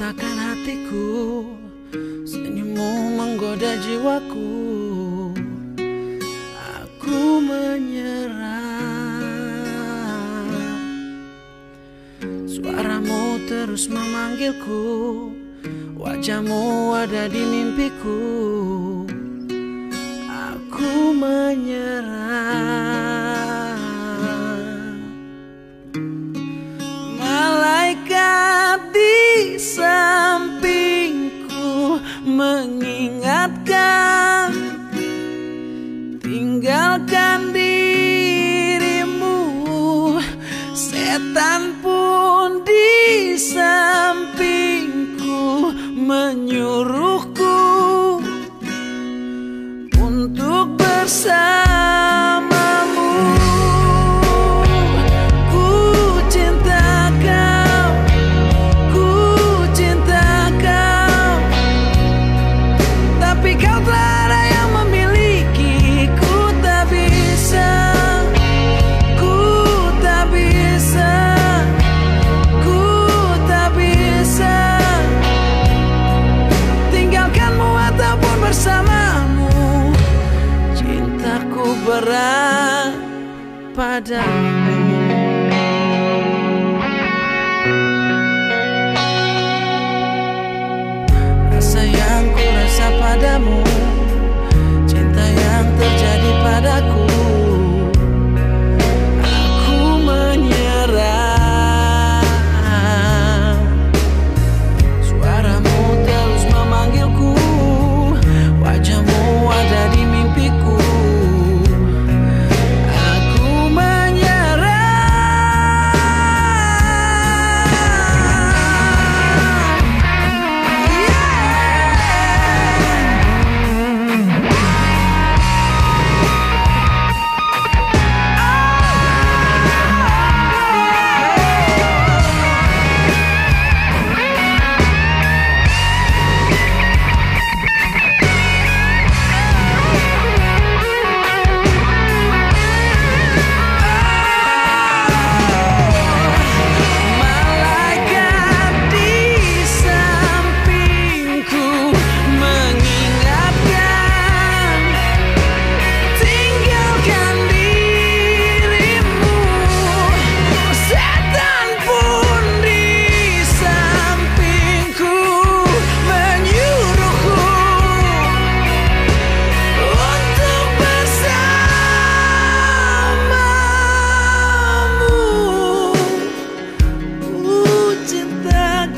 hatiku Senyummu menggoda jiwaku. Aku menyerah. Suaramu terus memanggilku Wajahmu ada di mimpiku. Aku menyerah mengingatkan Tinggalkan dirimu Setan pun di sampingku menyuruhku untuk bersamamu. pada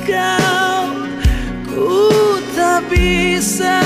kau Ku tak bisa